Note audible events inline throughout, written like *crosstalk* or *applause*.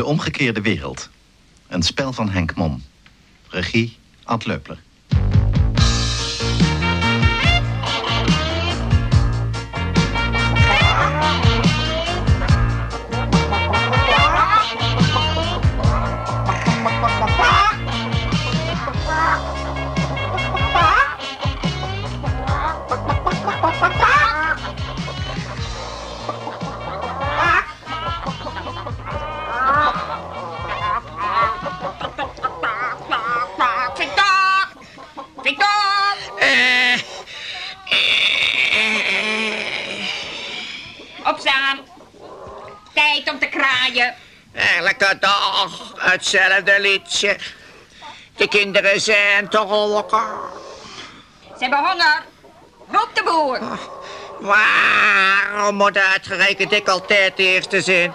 De omgekeerde wereld. Een spel van Henk Mom. Regie Ad Leupler. draaien. Eigenlijk eh, dag, hetzelfde liedje. De kinderen zijn toch honger. Ze hebben honger. Roep de boer. Ah, waarom moet uitgerekend ik altijd de eerste zin?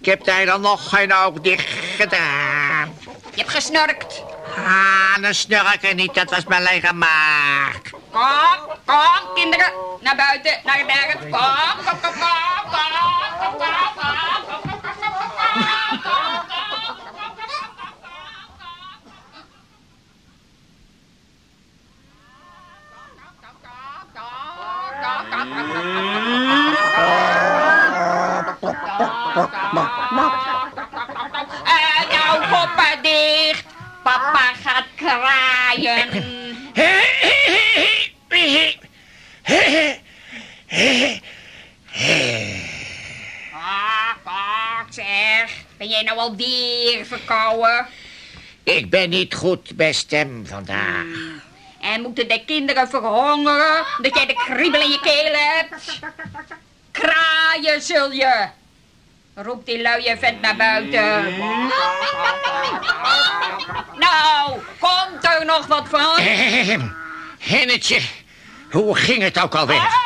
Ik heb daar nog geen oog dicht gedaan. Je hebt gesnurkt. Ah, dan snurken niet, dat was mijn lege maak. Kom, kom, kinderen, naar buiten, naar de bergen. Kom, kom, kom, kom, kom, kom, kom, kom. Ben niet goed bij stem vandaag. En moeten de kinderen verhongeren omdat jij de kriebel in je keel hebt? Kraaien zul je. Roep die luie vent naar buiten. Nou, komt er nog wat van? Hennetje, hoe ging het ook alweer?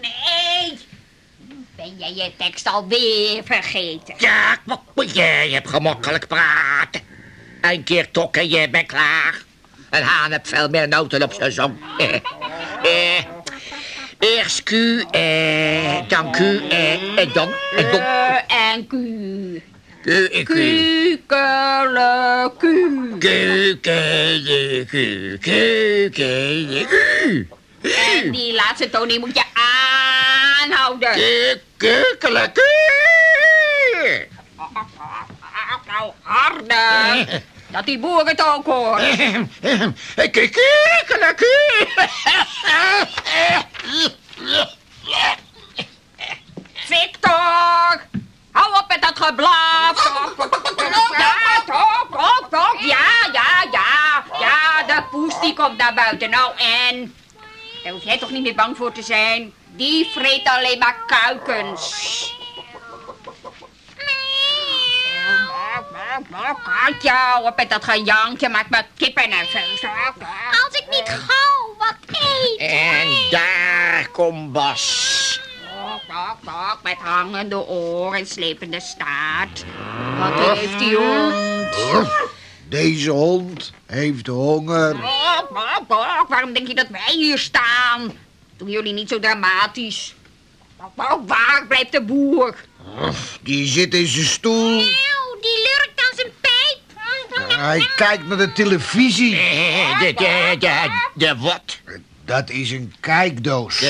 Nee. Ben jij je tekst alweer vergeten? Ja, jij hebt gemakkelijk praten. Een keer tokken, je bent klaar. Een haan heeft veel meer noten op zijn zong. *laughs* eh, eerst Q, eh, dan Q, eh, en dan, en dan. Eh, en Q. Q, eh, Q. Q. Q, Q, Q, Q, Q, Q, Q. En die laatste tonie moet je aanhouden. Q. Nou, harder. *laughs* Dat die boer het ook hoort. Q. Victor! Hou op met dat geblaaf. Ja, toch, toch, toch. Ja, ja, ja. Ja, de poes die komt naar buiten. Nou, en? Daar hoef jij toch niet meer bang voor te zijn. Die vreet alleen maar kuikens. Katja, hou op met dat gejankje. Maakt me kippen nerveus. Als ik niet gauw wat eet. En daar komt Bas. Tok, tok, met hangende oren en slepende staart. Wat heeft die hond? Deze hond heeft honger. Tok, tok, tok, waarom denk je dat wij hier staan? Doen jullie niet zo dramatisch. Tok, tok, waar blijft de boer? Die zit in zijn stoel. Eeuw, die lurkt aan zijn pijp. Hij kijkt naar de televisie. Eh, De, de, de, de wat? Dat is een kijkdoos. Dat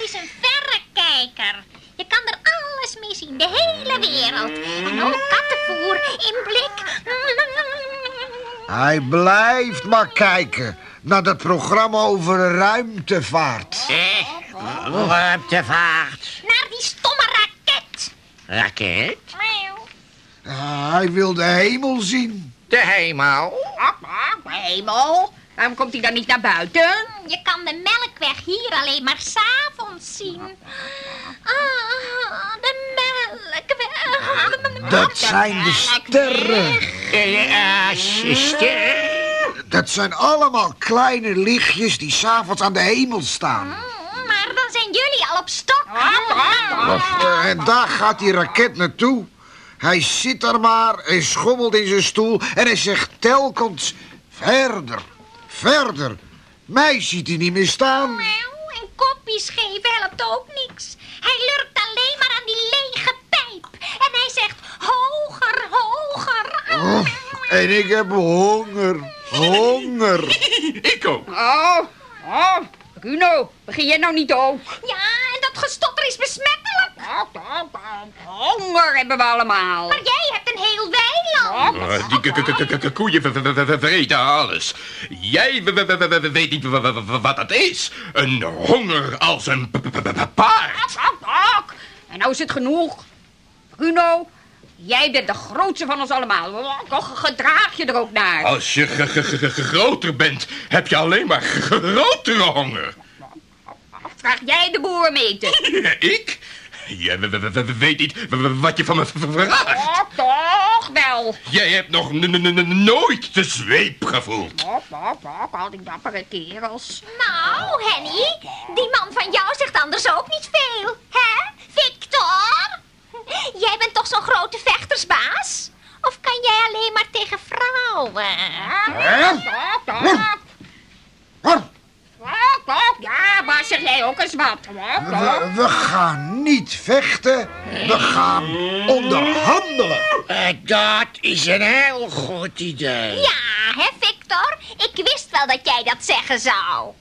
is een verrekijker. Je kan er alles mee zien, de hele wereld. En ook kattenvoer in blik. Hij blijft maar kijken naar dat programma over ruimtevaart. Eh, ruimtevaart. Naar die stomme raket. Raket? Ah, hij wil de hemel zien. De hemel. Hemel. Waarom komt hij dan niet naar buiten? Je kan de melkweg hier alleen maar s'avonds zien. Ah, de melkweg. Dat zijn de sterren. Zuster. Dat zijn allemaal kleine lichtjes die s'avonds aan de hemel staan. Mm, Maar dan zijn jullie al op stok. Eh, En daar gaat die raket naartoe. Hij zit er maar en schommelt in zijn stoel en hij zegt telkens verder, verder. Mij ziet hij niet meer staan. Nou, en kopjes geven helpt ook niks. Hij lurkt alleen maar aan die lege pijp. En hij zegt hoog, En ik heb honger. Honger. *laughs* Ik ook. Oh, oh, Bruno, begin jij nou niet ook? Ja, en dat gestotter is besmettelijk. Hebben we allemaal. Maar jij hebt een heel weiland. Eh, Die koeien vreten alles. Jij weet niet wat dat is. Een honger als een paard. En nou is het genoeg. Bruno, jij bent de grootste van ons allemaal. Toch gedraag je er ook naar. Als je groter bent, heb je alleen maar grotere honger. Vraag jij de boer meten. *laughs* Ik? W- weet niet wat je van me vraagt. Oh, toch wel. Jij hebt nog nooit de zweep gevoeld. Oh, oh, oh, al die dappere kerels. Nou, Henny, die man van jou zegt anders ook niet veel. Hè, Victor? Jij bent toch zo'n grote vechtersbaas? Of kan jij alleen maar tegen vrouwen? Toch, toch. Toch, toch. Ja, maar zeg jij ook eens wat. Toch. We, we gaan niet vechten. We gaan onderhandelen. Eh, dat is een heel goed idee. Ja, hè, Victor? Ik wist wel dat jij dat zeggen zou.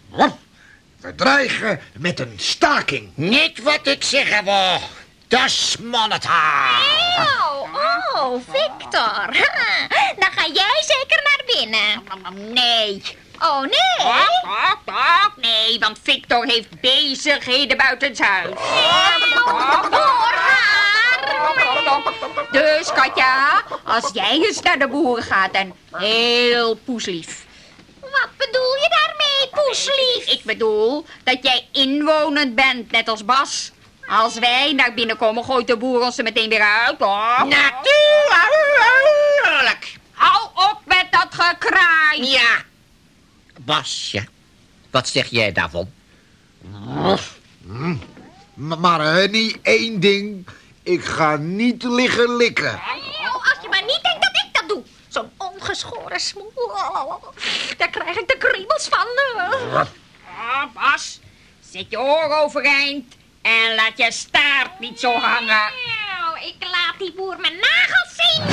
We dreigen met een staking. Niet wat ik zeggen wil. Dat is mannetaal. Oh, oh, Victor. *laughs* Dan ga jij zeker naar binnen. Nee. Oh, nee? Nee, want Victor heeft bezigheden buitenshuis. Hoor haar. Dus Katja, als jij eens naar de boer gaat en heel poeslief. Wat bedoel je daarmee, poeslief? Ik bedoel dat jij inwonend bent, net als Bas. Als wij naar binnen komen, gooit de boer ons er meteen weer uit. Oh. Natuurlijk. Hou op met dat gekraai. Ja. Basje, wat zeg jij daarvan? M- Maar Henny, één ding. Ik ga niet liggen likken. Oh, als je maar niet denkt dat ik dat doe. Zo'n ongeschoren smoel. Daar krijg ik de kriebels van. Ah, Bas, zet je oren overeind en laat je staart niet zo hangen. Nou, ik laat die boer mijn nagels zien.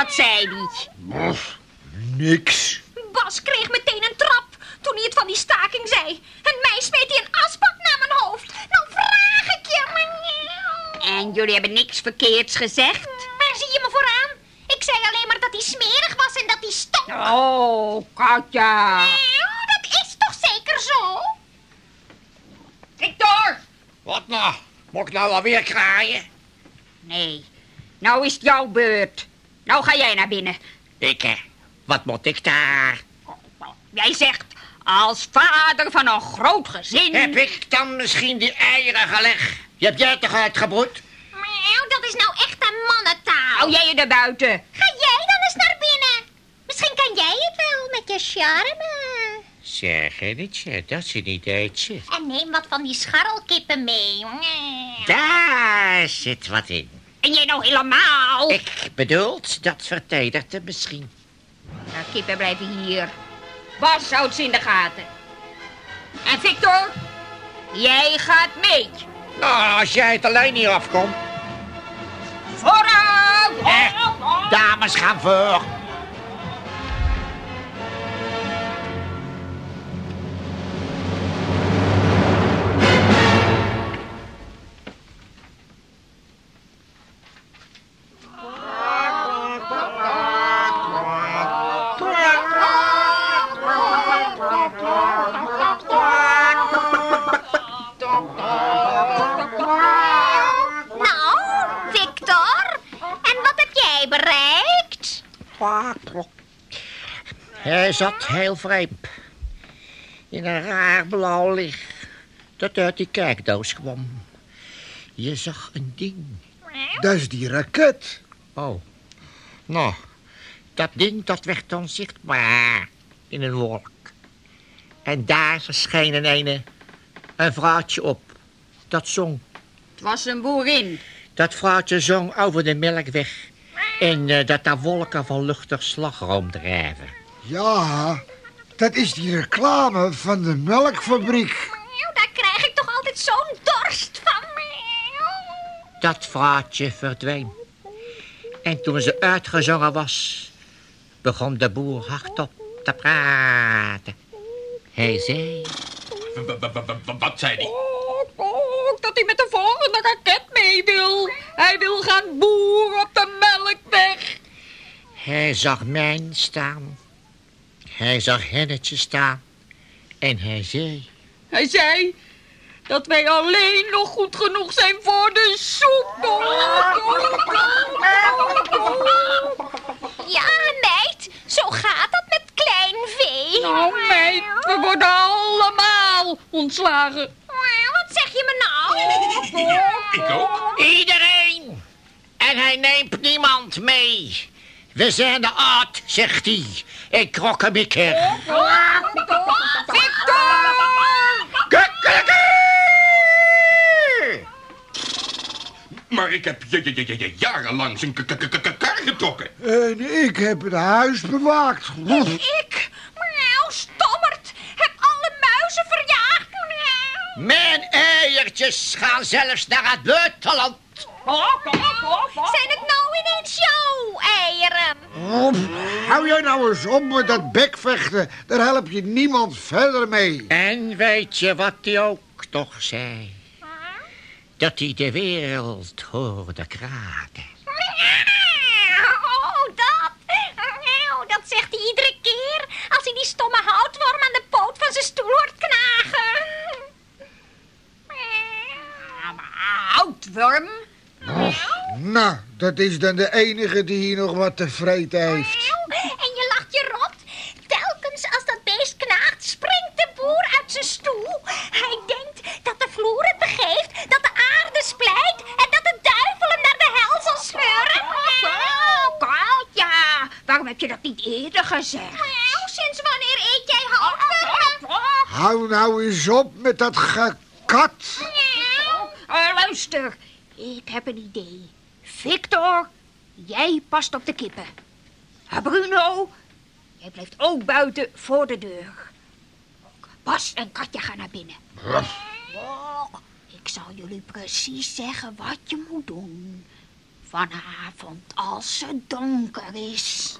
Wat zei die? Niks. Bas kreeg meteen een trap toen hij het van die staking zei. En mij smeet hij een asbak naar mijn hoofd. Nou vraag ik je. En jullie hebben niks verkeerds gezegd? Waar zie je me vooraan? Ik zei alleen maar dat hij smerig was en dat hij stonk. Oh, Katja. Nou, dat is toch zeker zo? Victor! Wat nou? Moet ik nou alweer kraaien? Nee, nou is het jouw beurt. Nou ga jij naar binnen. Ik, hè? Wat moet ik daar? Jij zegt, als vader van een groot gezin... Heb ik dan misschien die eieren gelegd? Je hebt jij toch uitgebroed? Nou, dat is nou echt een mannentaal. Hou jij je er buiten? Ga jij dan eens naar binnen? Misschien kan jij het wel met je charme. Zeg, Hennetje, dat is een ideetje. En neem wat van die scharrelkippen mee. Daar zit wat in. En jij nou helemaal? Ik bedoel, dat vertedert hem misschien. Nou, kippen blijven hier. Bas houdt ze in de gaten. En Victor, jij gaat mee. Nou, als jij het alleen niet afkomt. Vooruit! Eh, dames gaan voor. Zat heel vreemd. In een raar blauw licht. Dat uit die kijkdoos kwam. Je zag een ding. Dat is die raket. Oh. Nou, dat ding dat werd onzichtbaar in een wolk. En daar verscheen een ene, een vrouwtje op. dat zong. Het was een boerin. Dat vrouwtje zong over de melkweg. En eh, dat daar wolken van luchtig slagroom drijven. Ja, dat is die reclame van de melkfabriek. Meeuw, Daar krijg ik toch altijd zo'n dorst van. Meeuw. Dat vrouwtje verdween. En toen ze uitgezongen was, begon de boer hardop te praten. Hij zei... Wat zei die? Ook, ook dat hij met de volgende raket mee wil. Hij wil gaan boeren op de melkweg. Hij zag mijn staan. Hij zag Hennetje staan. En hij zei... Hij zei dat wij alleen nog goed genoeg zijn voor de soep. Ja, meid, zo gaat dat met klein vee. Nou meid, we worden allemaal ontslagen. Wat zeg je me nou? Ik ook. Iedereen! En hij neemt niemand mee. We zijn de oud, zegt hij. Ik krokkemikker. Maar ik heb j- j- j- j- jarenlang zijn kar getrokken. En ik heb het huis bewaakt. Ik, meeuw, stommerd, heb alle muizen verjaagd. Mijn eiertjes gaan zelfs naar het buitenland. Zijn het nou ineens jouw eieren? Oh, hou jij nou eens op met dat bekvechten. Daar help je niemand verder mee. En weet je wat hij ook toch zei? Dat hij de wereld hoorde kraken. Oh, dat. Meeuw, dat zegt hij iedere keer als hij die stomme houtworm aan de poot van zijn stoel hoort knagen. Houtworm. Nou, dat is dan de enige die hier nog wat te vreten heeft. En je lacht je rot. Telkens als dat beest knaagt, springt de boer uit zijn stoel. Hij denkt dat de vloer het begeeft, dat de aarde splijt en dat de duivel hem naar de hel zal sleuren. Oh, Katja, waarom heb je dat niet eerder gezegd? Sinds wanneer eet jij houtwormen? Hou nou eens op met dat gekat. Eh, luister, ik heb een idee. Victor, jij past op de kippen. Bruno, jij blijft ook buiten voor de deur. Bas en Katja gaan naar binnen. Oh, ik zal jullie precies zeggen wat je moet doen. Vanavond als het donker is.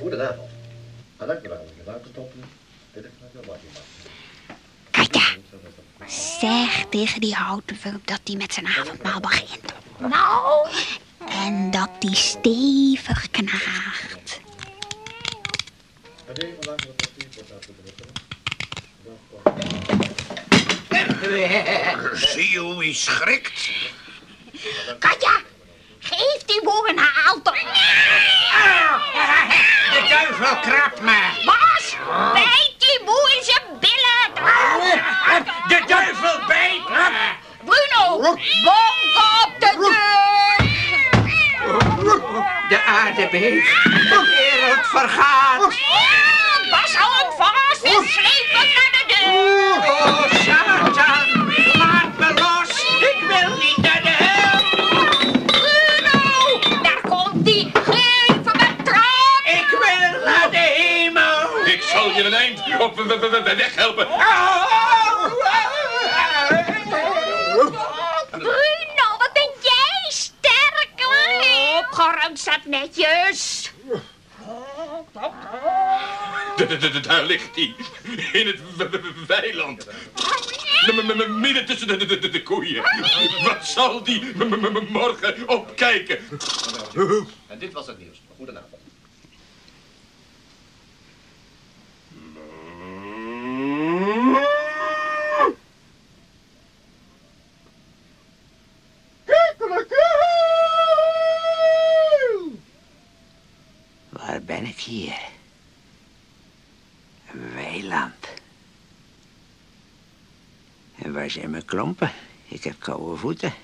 Goedenavond. Dank u wel. Katja, zeg tegen die houtworm dat hij met zijn avondmaal begint. Nou? En dat die stevig knaagt. Zie je hoe hij schrikt? Katja, geef die boer een haaltop. De duivel krabt me. Bas, bijt die boer in zijn billen. De duivel bijt. Bruno, bonk op de deur. De aarde beeft. De wereld vergaat. Bas, hou hem vast en sleep hem naar de deur. Oh. Op weghelpen. Bruno, wat ben jij sterk. Opgeruimd staat netjes. Daar ligt hij. In het weiland. Midden tussen de, de, koeien. Wat zal die morgen opkijken? En dit was het nieuws. Goedenavond. Waar ben ik hier? Een weiland. En waar zijn mijn klompen? Ik heb koude voeten.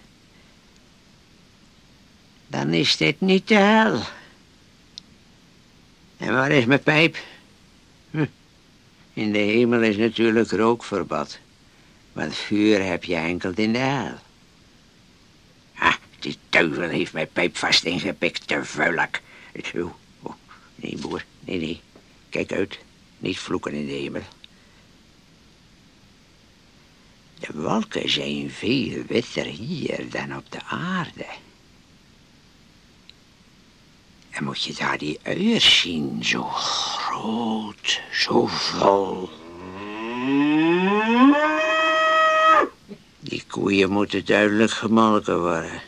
Dan is dit niet de hel. En waar is mijn pijp? Hm. In de hemel is natuurlijk rookverbod. Want vuur heb je enkel in de hel. Ah, die duivel heeft mijn pijp vast ingepikt, de vuilak. Nee, boer, nee, nee. Kijk uit, niet vloeken in de hemel. De wolken zijn veel witter hier dan op de aarde. En moet je daar die uiers zien, zo groot, zo vol. Die koeien moeten duidelijk gemolken worden.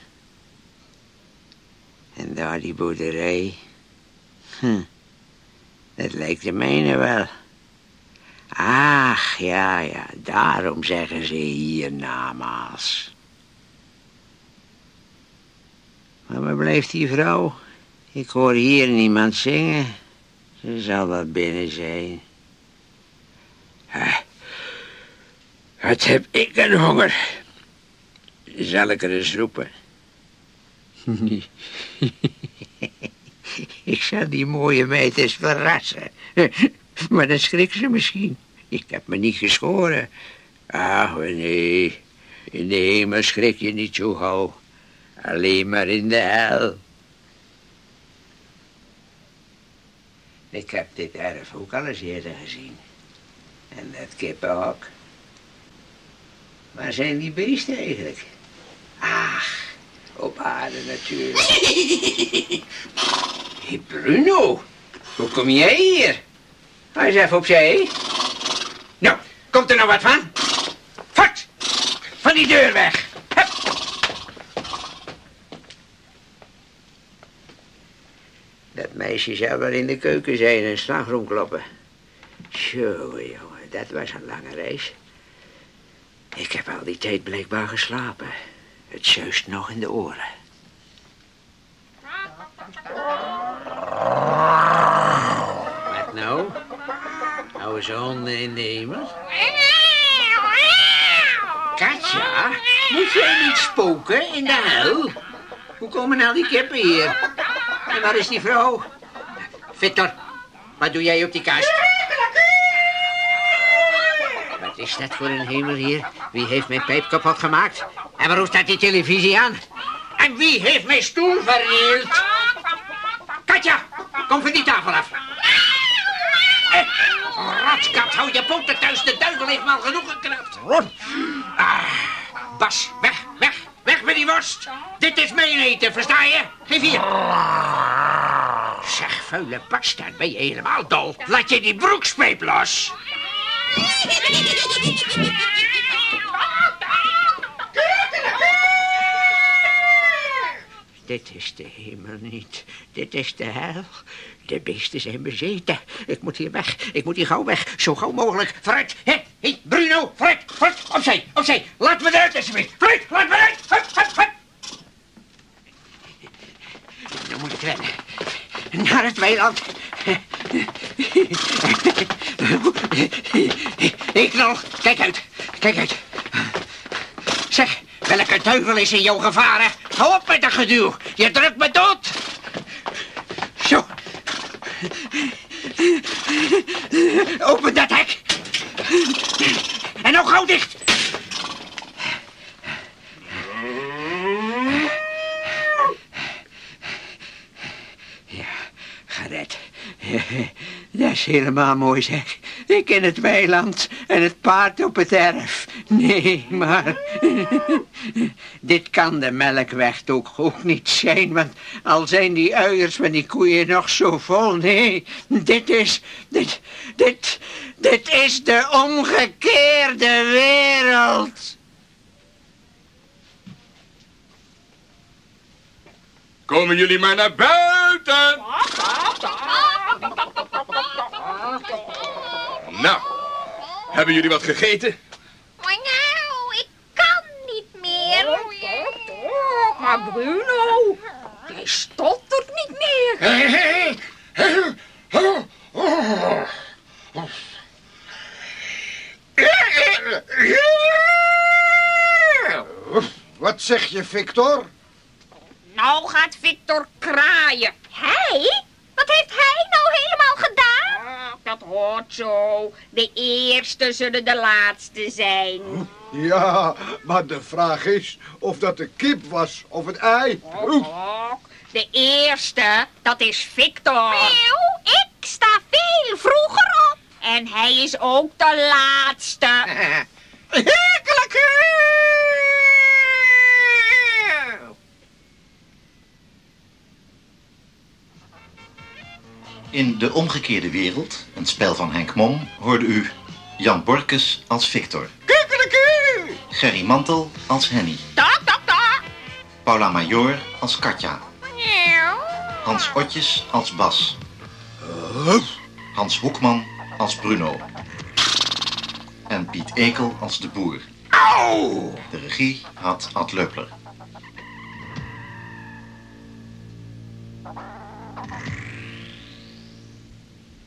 En daar die boerderij. Hm, dat lijkt de mijne wel. Ach, ja, ja, daarom zeggen ze hier namaals. Maar waar blijft die vrouw? Ik hoor hier niemand zingen. Ze zal wel binnen zijn. Ah, wat heb ik een honger. Zal ik er eens roepen? *laughs* *laughs* *laughs* ik zal die mooie meid eens verrassen. *laughs* Maar dan schrikt ze misschien. Ik heb me niet geschoren. Ach, nee. In de hemel schrik je niet zo gauw. Alleen maar in de hel. Ik heb dit erf ook al eens eerder gezien. En dat kippenhok. Waar zijn die beesten eigenlijk? Ach, op aarde natuurlijk. *laughs* Hey Bruno, hoe kom jij hier? Hij is even opzij. Nou, komt er nou wat van? Fort! Van die deur weg! Hup. Dat meisje zou wel in de keuken zijn en slagroom kloppen. Zo, jongen, dat was een lange reis. Ik heb al die tijd blijkbaar geslapen. Het zeust nog in de oren. Wat nou? Oude ze honden in de hemel? Katja, moet jij niet spoken in de hel? Hoe komen nou die kippen hier? En waar is die vrouw? Victor, wat doe jij op die kast? Wat is dat voor een hemel hier? Wie heeft mijn pijp kapot gemaakt? En waarom staat die televisie aan? En wie heeft mijn stoel vernield? Katja, kom van die Genoeg geknapt. Ah, Bas, weg, weg, weg met die worst. Dit is mijn eten, versta je? Geef hier. Zeg, vuile bastard, ben je helemaal dol? Laat je die broekspijp los. Dit is de hemel niet. Dit is de hel. De beesten zijn bezeten. Ik moet hier weg. Ik moet hier gauw weg. Zo gauw mogelijk. Vooruit. Hé, hé, Bruno. Vooruit. Vooruit. Opzij. Opzij. Laat me eruit alsjeblieft. Vooruit. Laat me eruit. Hup, hup, hup. Dan moet ik rennen. Naar het weiland. Ik nog. Kijk uit. Kijk uit. Zeg, welke duivel is in jouw gevaren? Hou op met dat geduw. Je drukt me dood. Open dat hek. En nou gauw dicht. Ja, gered. Dat is helemaal mooi, zeg. Ik in het weiland en het paard op het erf. Nee, maar... *laughs* Dit kan de melkweg ook, ook niet zijn, want al zijn die uiers van die koeien nog zo vol. Nee, dit is... Dit... Dit... Dit is de omgekeerde wereld. Komen jullie maar naar buiten. *laughs* Nou, hebben jullie wat gegeten? Nou, ik kan niet meer. Maar Bruno, hij stottert niet meer. Wat zeg je, Victor? Nou gaat Victor kraaien. Hij? Wat heeft hij nou helemaal gedaan? Ach, dat hoort zo. De eerste zullen de laatste zijn. Ja, maar de vraag is of dat de kip was of het ei. Och, de eerste, dat is Victor. Eeuw, ik sta veel vroeger op. En hij is ook de laatste. *laughs* Heerlijke! In De Omgekeerde Wereld, een spel van Henk Mom, hoorde u Jan Borkes als Victor. Kukkeleke! Gerry Mantel als Henny. Tak, tak, tak. Paula Major als Katja. Hans Otjes als Bas. Hans Hoekman als Bruno. En Piet Ekel als de boer. De regie had Ad Leupler.